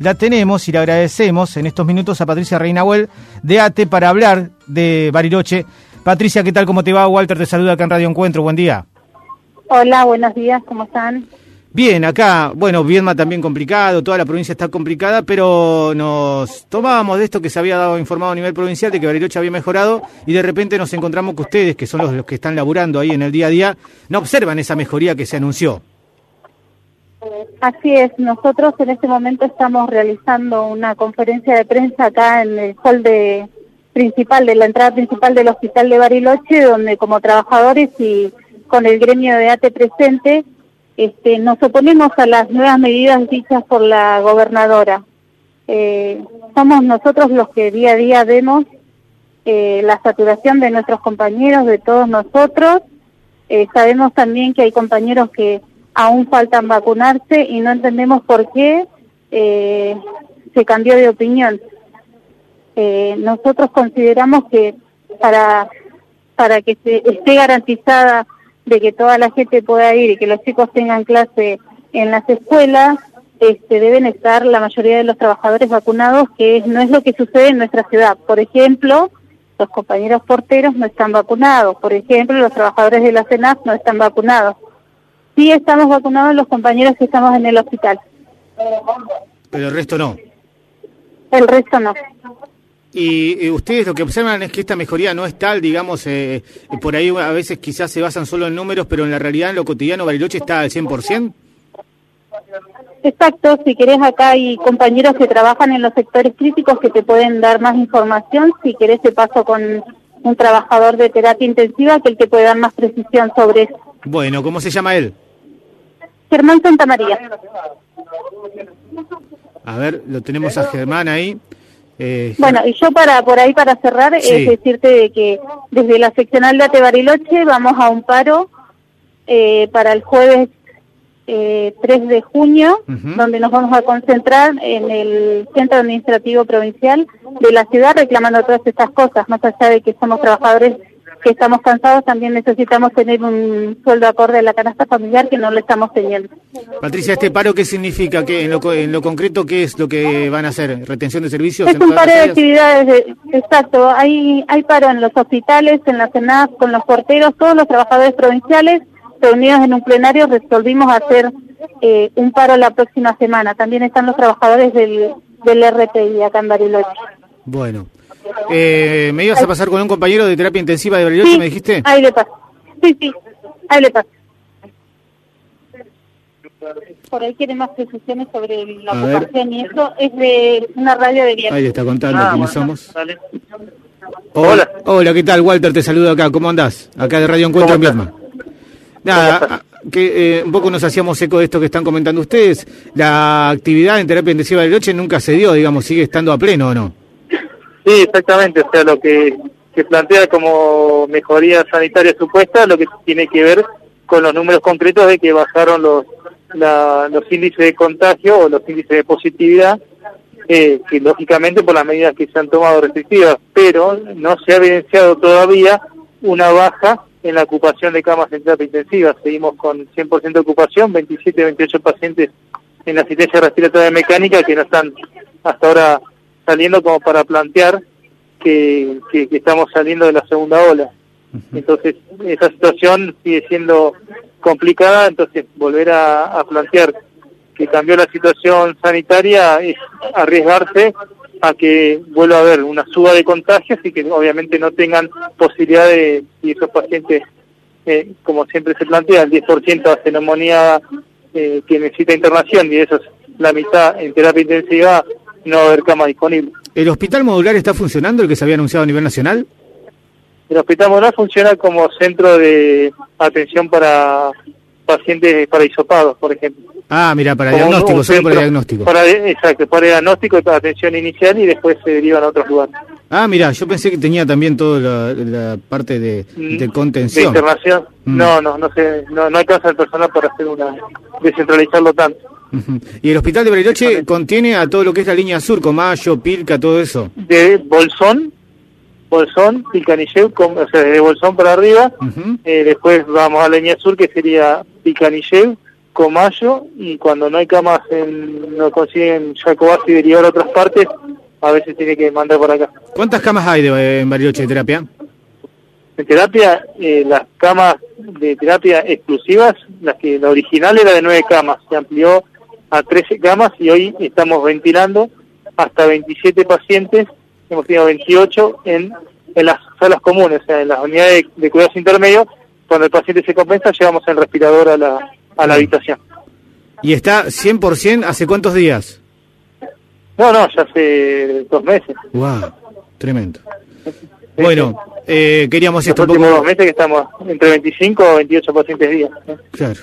La tenemos y le agradecemos en estos minutos a Patricia Reinahuel de ATE para hablar de Bariloche. Patricia, ¿qué tal? ¿Cómo te va? Walter te saluda acá en Radio Encuentro. Buen día. Hola, buenos días. ¿Cómo están? Bien, acá, bueno, Viedma también complicado, toda la provincia está complicada, pero nos tomábamos de esto que se había dado informado a nivel provincial de que Bariloche había mejorado y de repente nos encontramos que ustedes, que son los, los que están laburando ahí en el día a día, no observan esa mejoría que se anunció. Así es, nosotros en este momento estamos realizando una conferencia de prensa acá en el hall de principal de la entrada principal del Hospital de Bariloche, donde como trabajadores y con el gremio de ATE presente, este, nos oponemos a las nuevas medidas dichas por la gobernadora. Eh, somos nosotros los que día a día vemos eh, la saturación de nuestros compañeros, de todos nosotros. Eh, sabemos también que hay compañeros que aún faltan vacunarse y no entendemos por qué eh, se cambió de opinión. Eh, nosotros consideramos que para, para que se esté garantizada de que toda la gente pueda ir y que los chicos tengan clase en las escuelas, este, deben estar la mayoría de los trabajadores vacunados, que no es lo que sucede en nuestra ciudad. Por ejemplo, los compañeros porteros no están vacunados. Por ejemplo, los trabajadores de la CENAF no están vacunados. Sí estamos vacunados los compañeros que estamos en el hospital. Pero el resto no. El resto no. Y, ustedes lo que observan es que esta mejoría no es tal, digamos, eh, por ahí a veces quizás se basan solo en números, pero en la realidad, en lo cotidiano, Bariloche está al 100%. Exacto, si querés acá hay compañeros que trabajan en los sectores críticos que te pueden dar más información, si querés te paso con un trabajador de terapia intensiva que el que puede dar más precisión sobre eso. Bueno, ¿cómo se llama él? Germán Santa María. A ver, lo tenemos a Germán ahí. Eh, bueno, y yo para por ahí para cerrar es decirte de que desde la seccional de Atebariloche vamos a un paro eh, para el jueves eh, 3 de junio, donde nos vamos a concentrar en el Centro Administrativo Provincial de la ciudad reclamando todas estas cosas, más allá de que somos trabajadores que estamos cansados, también necesitamos tener un sueldo acorde a la canasta familiar que no lo estamos teniendo. Patricia, ¿este paro qué significa? ¿Qué, en, lo, en lo concreto, qué es lo que van a hacer? ¿Retención de servicios? Es un paro de actividades, exacto. Hay, hay paro en los hospitales, en la CENAF, con los porteros, todos los trabajadores provinciales reunidos en un plenario resolvimos hacer eh, un paro la próxima semana. También están los trabajadores del, del RPI acá en Bariloche. Bueno. Eh, ¿Me ibas a pasar con un compañero de terapia intensiva de Bariloche, me dijiste? ahí le paso. Sí, sí, ahí le paso. Por ahí quiere más precisiones sobre la ocupación y eso es de una radio de viernes. Ahí está contando ah, quiénes somos. Hola. Hola, ¿qué tal? Walter te saludo acá. ¿Cómo andás? Acá de Radio Encuentro en Vietnam. Nada, que eh, un poco nos hacíamos eco de esto que están comentando ustedes. La actividad en terapia intensiva de noche nunca se dio, digamos, sigue estando a pleno o no. Sí, exactamente, o sea, lo que se plantea como mejoría sanitaria supuesta, lo que tiene que ver con los números concretos de que bajaron los, los índices de contagio o los índices de positividad, eh, que lógicamente por las medidas que se han tomado restrictivas, pero no se ha evidenciado todavía una baja en la ocupación de camas en terapia intensiva. Seguimos con 100% de ocupación, 27, 28 pacientes en asistencia respiratoria mecánica que no están hasta ahora saliendo como para plantear que, que, estamos saliendo de la segunda ola. Entonces, esa situación sigue siendo complicada, entonces volver a, a plantear que cambió la situación sanitaria es arriesgarse a que vuelva a haber una suba de contagios y que obviamente no tengan posibilidad de, si esos pacientes, eh, como siempre se plantea, el 10% hace neumonía eh, que necesita internación y eso es la mitad en terapia intensiva, no va a haber cama disponible. ¿El hospital modular está funcionando, el que se había anunciado a nivel nacional? El hospital modular funciona como centro de atención para pacientes para hisopados, por ejemplo. Ah, mira, para diagnóstico, solo para diagnóstico. Para, exacto, para diagnóstico y para atención inicial y después se derivan a otros lugares. Ah, mira, yo pensé que tenía también toda la, parte de, mm, de, contención. De internación. Mm. No, no, no sé, no, no alcanza el personal para hacer una, descentralizarlo tanto. ¿Y el hospital de Bariloche contiene a todo lo que es la línea sur, Comayo, Pilca, todo eso? De Bolsón, Bolsón, Pilcanilleu, o sea, de Bolsón para arriba, eh, después vamos a la línea sur que sería Pilcanilleu, Comayo y cuando no hay camas en, no consiguen Jacobasi derivar a otras partes, a veces tiene que mandar por acá. ¿Cuántas camas hay de, en Bariloche de terapia? En terapia, eh, las camas de terapia exclusivas, las que la original era de nueve camas, se amplió a 13 camas y hoy estamos ventilando hasta 27 pacientes, hemos tenido 28 en, en las salas comunes, o sea, en las unidades de, cuidados intermedios, cuando el paciente se compensa llevamos el respirador a la, a la habitación. ¿Y está 100% hace cuántos días? No, no, ya hace dos meses. ¡Wow! Tremendo. Bueno, eh, queríamos esto. Los últimos dos meses que estamos entre 25 o 28 pacientes día. Claro.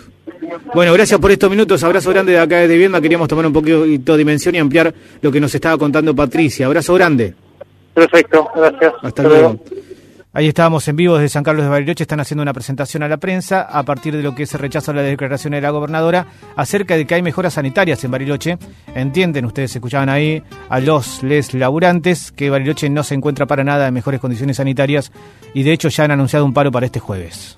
Bueno, gracias por estos minutos. Abrazo grande de acá de Viedma. Queríamos tomar un poquito de dimensión y ampliar lo que nos estaba contando Patricia. Abrazo grande. Perfecto, gracias. Hasta, luego. Ahí estábamos en vivo desde San Carlos de Bariloche, están haciendo una presentación a la prensa a partir de lo que se rechaza la declaración de la gobernadora acerca de que hay mejoras sanitarias en Bariloche. Entienden, ustedes escuchaban ahí a los les laburantes que Bariloche no se encuentra para nada en mejores condiciones sanitarias y de hecho ya han anunciado un paro para este jueves.